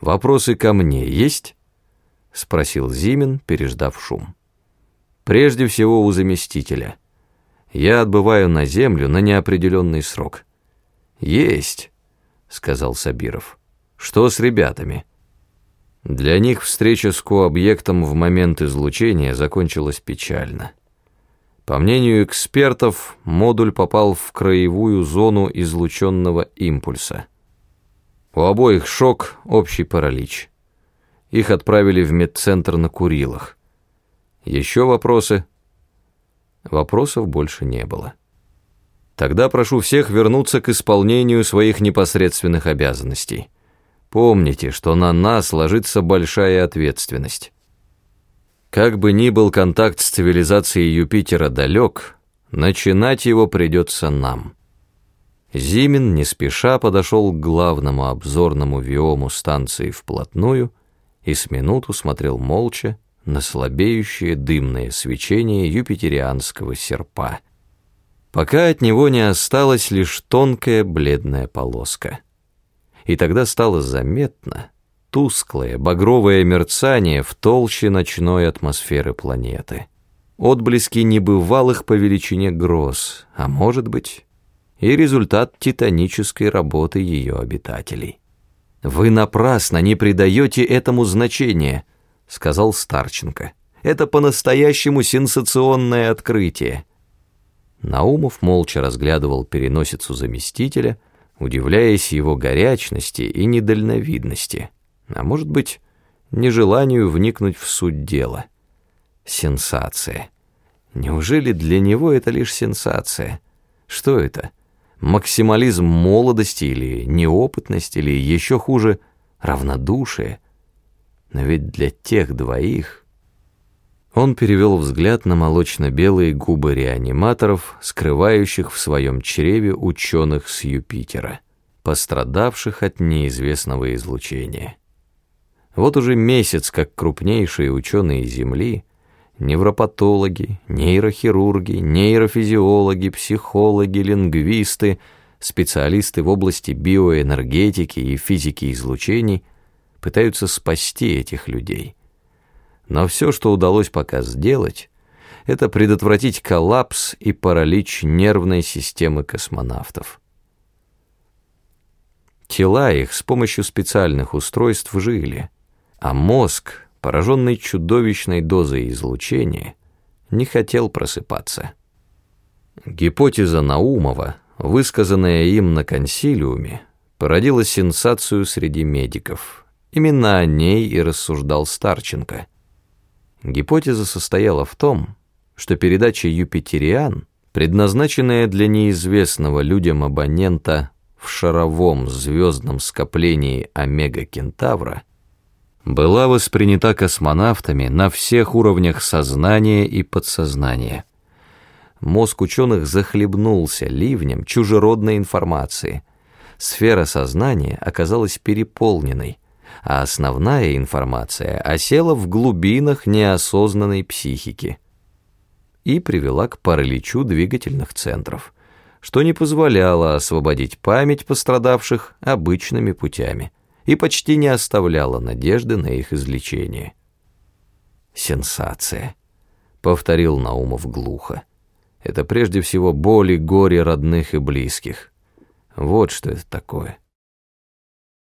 «Вопросы ко мне есть?» — спросил Зимин, переждав шум. «Прежде всего у заместителя. Я отбываю на землю на неопределенный срок». «Есть», — сказал Сабиров. «Что с ребятами?» Для них встреча с кообъектом в момент излучения закончилась печально. По мнению экспертов, модуль попал в краевую зону излученного импульса. У обоих шок, общий паралич. Их отправили в медцентр на Курилах. Еще вопросы? Вопросов больше не было. Тогда прошу всех вернуться к исполнению своих непосредственных обязанностей. Помните, что на нас ложится большая ответственность. Как бы ни был контакт с цивилизацией Юпитера далек, начинать его придется нам. Зимин не спеша подошел к главному обзорному виому станции вплотную и с минуту смотрел молча на слабеющее дымное свечение юпитерианского серпа, пока от него не осталась лишь тонкая бледная полоска. И тогда стало заметно, тусклое багровое мерцание в толще ночной атмосферы планеты. Отблески небывалых по величине гроз, а может быть, и результат титанической работы ее обитателей. «Вы напрасно не придаете этому значения», — сказал Старченко. «Это по-настоящему сенсационное открытие». Наумов молча разглядывал переносицу заместителя, удивляясь его горячности и недальновидности а может быть, нежеланию вникнуть в суть дела. Сенсация. Неужели для него это лишь сенсация? Что это? Максимализм молодости или неопытность, или еще хуже, равнодушие? Но ведь для тех двоих... Он перевел взгляд на молочно-белые губы реаниматоров, скрывающих в своем чреве ученых с Юпитера, пострадавших от неизвестного излучения. Вот уже месяц, как крупнейшие ученые Земли, невропатологи, нейрохирурги, нейрофизиологи, психологи, лингвисты, специалисты в области биоэнергетики и физики излучений пытаются спасти этих людей. Но все, что удалось пока сделать, это предотвратить коллапс и паралич нервной системы космонавтов. Тела их с помощью специальных устройств жили – а мозг, пораженный чудовищной дозой излучения, не хотел просыпаться. Гипотеза Наумова, высказанная им на консилиуме, породила сенсацию среди медиков. Именно о ней и рассуждал Старченко. Гипотеза состояла в том, что передача «Юпитериан», предназначенная для неизвестного людям абонента в шаровом звездном скоплении Омега-Кентавра, была воспринята космонавтами на всех уровнях сознания и подсознания. Мозг ученых захлебнулся ливнем чужеродной информации. Сфера сознания оказалась переполненной, а основная информация осела в глубинах неосознанной психики и привела к параличу двигательных центров, что не позволяло освободить память пострадавших обычными путями и почти не оставляла надежды на их излечение. «Сенсация», — повторил Наумов глухо. «Это прежде всего боль и горе родных и близких. Вот что это такое».